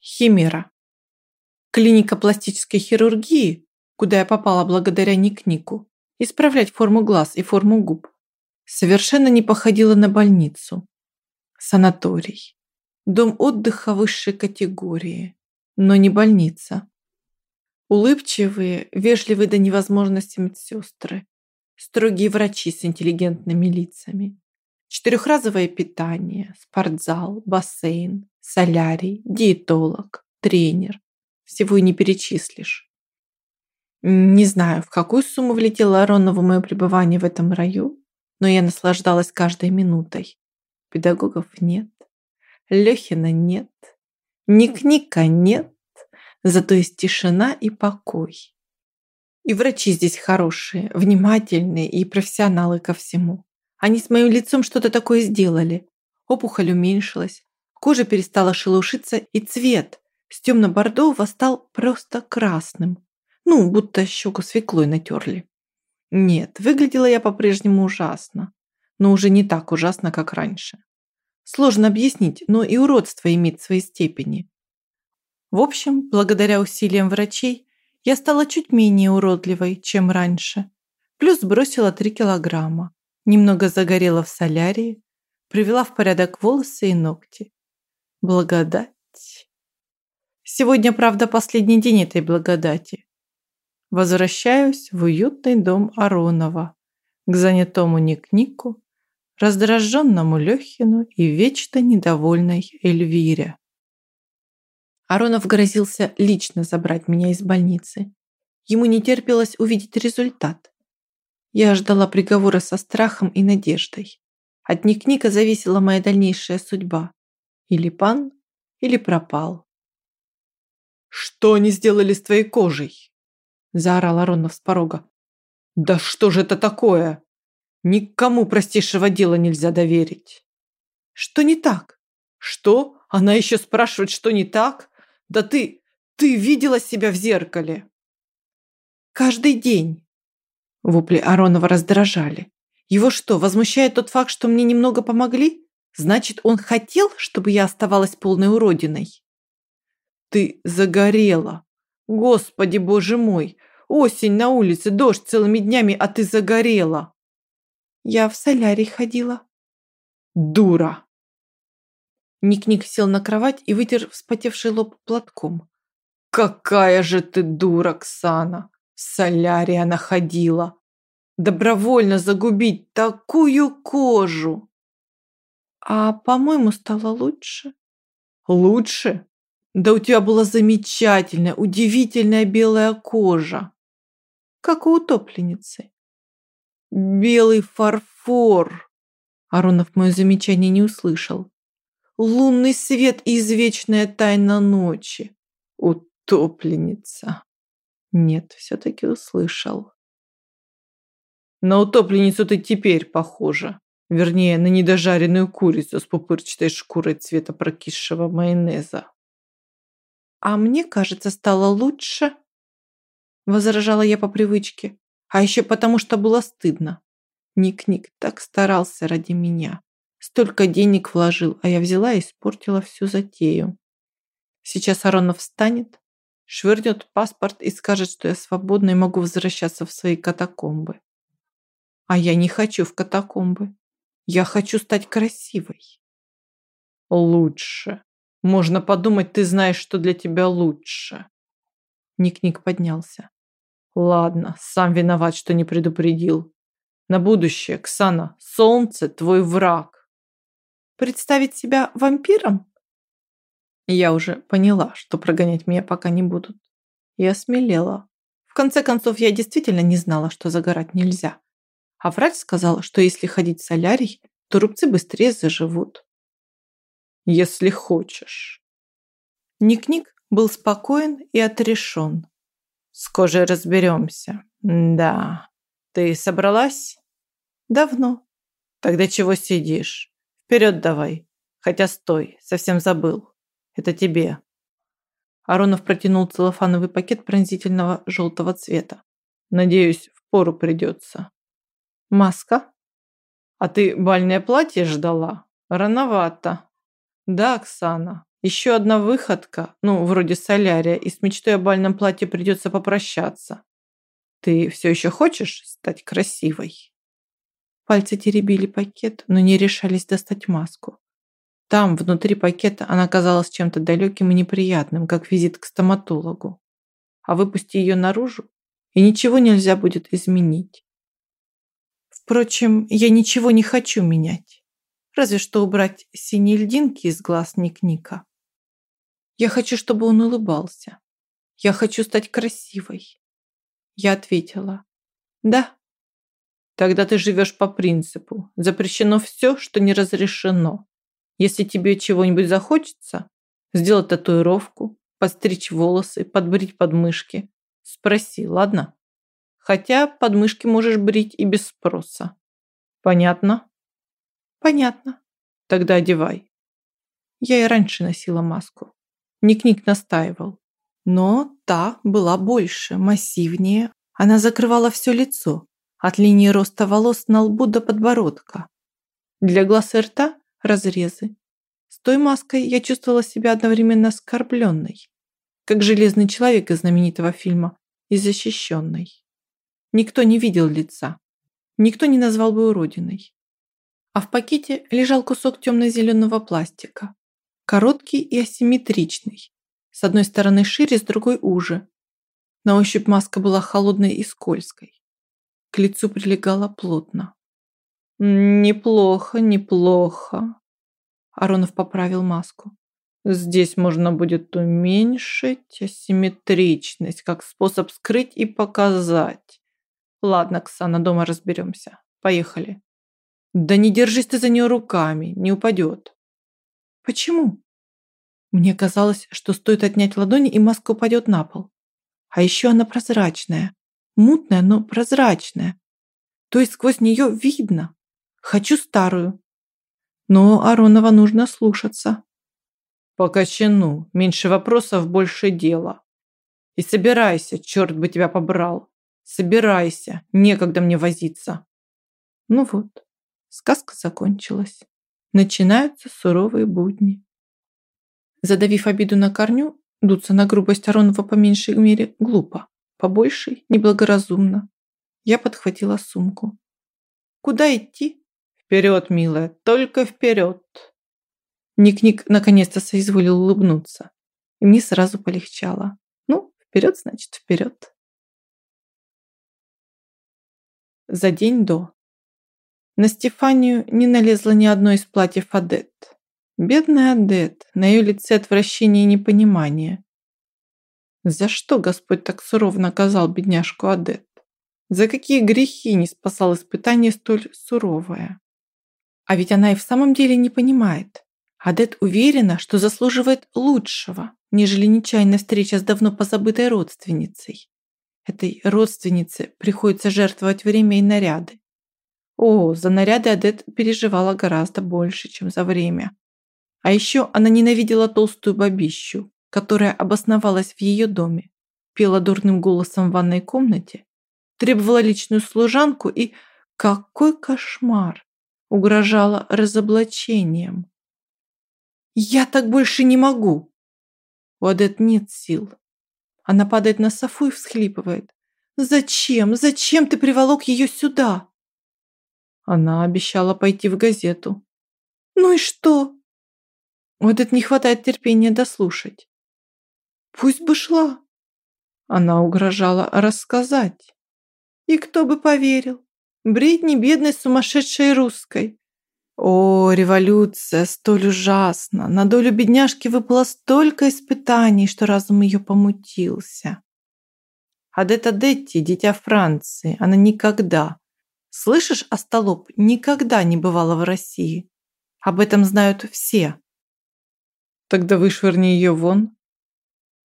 Химера. Клиника пластической хирургии, куда я попала благодаря Ник-Нику, исправлять форму глаз и форму губ, совершенно не походила на больницу. Санаторий. Дом отдыха высшей категории, но не больница. Улыбчивые, вежливые до невозможности медсестры. Строгие врачи с интеллигентными лицами. Четырехразовое питание, спортзал, бассейн, солярий, диетолог, тренер. Всего и не перечислишь. Не знаю, в какую сумму влетело Аронову мое пребывание в этом раю, но я наслаждалась каждой минутой. Педагогов нет, Лехина нет, Ник-Ника нет, зато есть тишина и покой. И врачи здесь хорошие, внимательные и профессионалы ко всему. Они с моим лицом что-то такое сделали. Опухоль уменьшилась, Кожа перестала шелушиться, и цвет с темно-бордового стал просто красным. Ну, будто щеку свеклой натерли. Нет, выглядела я по-прежнему ужасно. Но уже не так ужасно, как раньше. Сложно объяснить, но и уродство имеет свои степени. В общем, благодаря усилиям врачей, я стала чуть менее уродливой, чем раньше. Плюс сбросила 3 килограмма. Немного загорела в солярии, привела в порядок волосы и ногти. Благодать. Сегодня, правда, последний день этой благодати. Возвращаюсь в уютный дом Аронова, к занятому Ник-Нику, раздраженному Лехину и вечно недовольной Эльвире. Аронов грозился лично забрать меня из больницы. Ему не терпелось увидеть результат. Я ждала приговора со страхом и надеждой. От Ник-Ника зависела моя дальнейшая судьба. Или пан, или пропал. «Что они сделали с твоей кожей?» Заорал Аронов с порога. «Да что же это такое? Никому простейшего дела нельзя доверить». «Что не так?» «Что? Она еще спрашивает, что не так? Да ты... ты видела себя в зеркале?» «Каждый день». Вопли Аронова раздражали. Его что, возмущает тот факт, что мне немного помогли? Значит, он хотел, чтобы я оставалась полной уродиной? Ты загорела. Господи, боже мой. Осень на улице, дождь целыми днями, а ты загорела. Я в солярий ходила. Дура. Ник-Ник сел на кровать и вытер вспотевший лоб платком. «Какая же ты дура, Ксана! В солярий она ходила! Добровольно загубить такую кожу!» А, по-моему, стало лучше. Лучше? Да у тебя была замечательная, удивительная белая кожа. Как у утопленницы. Белый фарфор. Аронов мое замечание не услышал. Лунный свет и извечная тайна ночи. Утопленница. Нет, все-таки услышал. На утопленницу ты теперь похожа. Вернее, на недожаренную курицу с пупырчатой шкурой цвета прокисшего майонеза. «А мне, кажется, стало лучше», – возражала я по привычке. А еще потому, что было стыдно. Ник-Ник так старался ради меня. Столько денег вложил, а я взяла и испортила всю затею. Сейчас Аронов встанет, швырнет паспорт и скажет, что я свободна и могу возвращаться в свои катакомбы. А я не хочу в катакомбы. Я хочу стать красивой. Лучше. Можно подумать, ты знаешь, что для тебя лучше. Ник-Ник поднялся. Ладно, сам виноват, что не предупредил. На будущее, Ксана, солнце твой враг. Представить себя вампиром? Я уже поняла, что прогонять меня пока не будут. Я смелела. В конце концов, я действительно не знала, что загорать нельзя. А врач сказал, что если ходить в солярий, то рубцы быстрее заживут. Если хочешь. Ник-Ник был спокоен и отрешен. С кожей разберемся. Да. Ты собралась? Давно. Тогда чего сидишь? Вперед давай. Хотя стой, совсем забыл. Это тебе. Аронов протянул целлофановый пакет пронзительного желтого цвета. Надеюсь, в пору придется. Маска? А ты бальное платье ждала? Рановато. Да, Оксана, Еще одна выходка, ну, вроде солярия, и с мечтой о бальном платье придется попрощаться. Ты все еще хочешь стать красивой?» Пальцы теребили пакет, но не решались достать маску. Там, внутри пакета, она казалась чем-то далеким и неприятным, как визит к стоматологу. А выпусти ее наружу, и ничего нельзя будет изменить. Впрочем, я ничего не хочу менять. Разве что убрать синие льдинки из глаз Ник-Ника. Я хочу, чтобы он улыбался. Я хочу стать красивой. Я ответила. Да. Тогда ты живешь по принципу. Запрещено все, что не разрешено. Если тебе чего-нибудь захочется, сделать татуировку, подстричь волосы, подбрить подмышки, спроси, ладно? Хотя подмышки можешь брить и без спроса. Понятно? Понятно. Тогда одевай. Я и раньше носила маску. Ник-Ник настаивал. Но та была больше, массивнее. Она закрывала все лицо, от линии роста волос на лбу до подбородка. Для глаз и рта – разрезы. С той маской я чувствовала себя одновременно оскорбленной, как железный человек из знаменитого фильма, и защищенной. Никто не видел лица. Никто не назвал бы уродиной. А в пакете лежал кусок темно-зеленого пластика. Короткий и асимметричный. С одной стороны шире, с другой уже. На ощупь маска была холодной и скользкой. К лицу прилегала плотно. «Неплохо, неплохо», Аронов поправил маску. Здесь можно будет уменьшить асимметричность, как способ скрыть и показать. Ладно, Ксана, дома разберемся. Поехали. Да не держись ты за нее руками, не упадет. Почему? Мне казалось, что стоит отнять ладони, и маска упадет на пол. А еще она прозрачная. Мутная, но прозрачная. То есть сквозь нее видно. Хочу старую. Но Аронова нужно слушаться. По кочану. Меньше вопросов, больше дела. И собирайся, черт бы тебя побрал. Собирайся, некогда мне возиться. Ну вот, сказка закончилась. Начинаются суровые будни. Задавив обиду на корню, дуться на грубость Аронова по меньшей мере глупо, по большей неблагоразумно. Я подхватила сумку. Куда идти? Вперед, милая, только вперед. Ник-Ник наконец-то соизволил улыбнуться. И мне сразу полегчало. Ну, вперед, значит, вперед. За день до. На Стефанию не налезла ни одно из платьев Адет. Бедная Адет, на ее лице отвращение и непонимание. За что Господь так сурово наказал бедняжку Адет? За какие грехи не спасал испытание столь суровое? А ведь она и в самом деле не понимает. Адет уверена, что заслуживает лучшего, нежели нечаянная встреча с давно позабытой родственницей. Этой родственнице приходится жертвовать время и наряды. О, за наряды Адет переживала гораздо больше, чем за время. А еще она ненавидела толстую бабищу, которая обосновалась в ее доме, пела дурным голосом в ванной комнате, требовала личную служанку и... Какой кошмар! Угрожала разоблачением. «Я так больше не могу!» У Адет нет сил. Она падает на софу и всхлипывает. «Зачем? Зачем ты приволок ее сюда?» Она обещала пойти в газету. «Ну и что?» У Адет не хватает терпения дослушать. «Пусть бы шла!» Она угрожала рассказать. И кто бы поверил? Бредни бедной сумасшедшей русской. О, революция, столь ужасна! На долю бедняжки выпало столько испытаний, что разум ее помутился. Адетта Детти, дитя Франции, она никогда, слышишь, остолоп, никогда не бывала в России. Об этом знают все. Тогда вышвырни ее вон.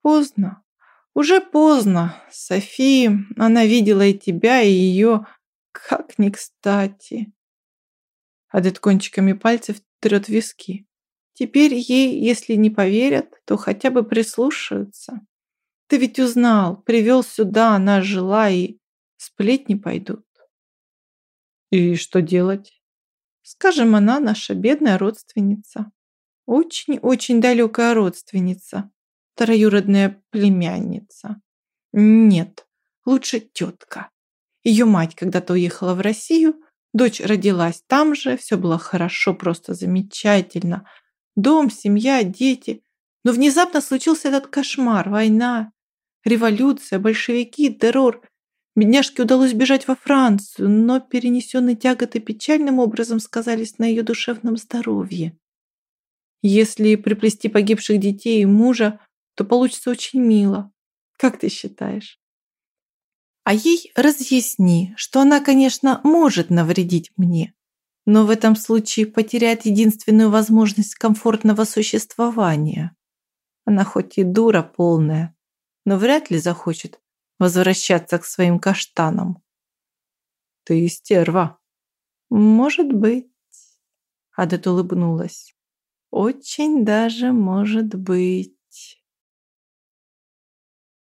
Поздно, уже поздно. Софи, она видела и тебя, и ее, как не кстати. Адет кончиками пальцев трет виски. Теперь ей, если не поверят, то хотя бы прислушаются. Ты ведь узнал, привел сюда, она жила, и сплетни пойдут. И что делать? Скажем, она наша бедная родственница. Очень-очень далекая родственница. Троюродная племянница. Нет, лучше тетка. Ее мать когда-то уехала в Россию, дочь родилась там же, все было хорошо, просто замечательно. Дом, семья, дети. Но внезапно случился этот кошмар, война, революция, большевики, террор. Бедняжке удалось бежать во Францию, но перенесенные тяготы печальным образом сказались на ее душевном здоровье. Если приплести погибших детей и мужа, то получится очень мило. Как ты считаешь? А ей разъясни, что она, конечно, может навредить мне, но в этом случае потеряет единственную возможность комфортного существования. Она хоть и дура полная, но вряд ли захочет возвращаться к своим каштанам. Ты стерва. Может быть. Адет улыбнулась. Очень даже может быть.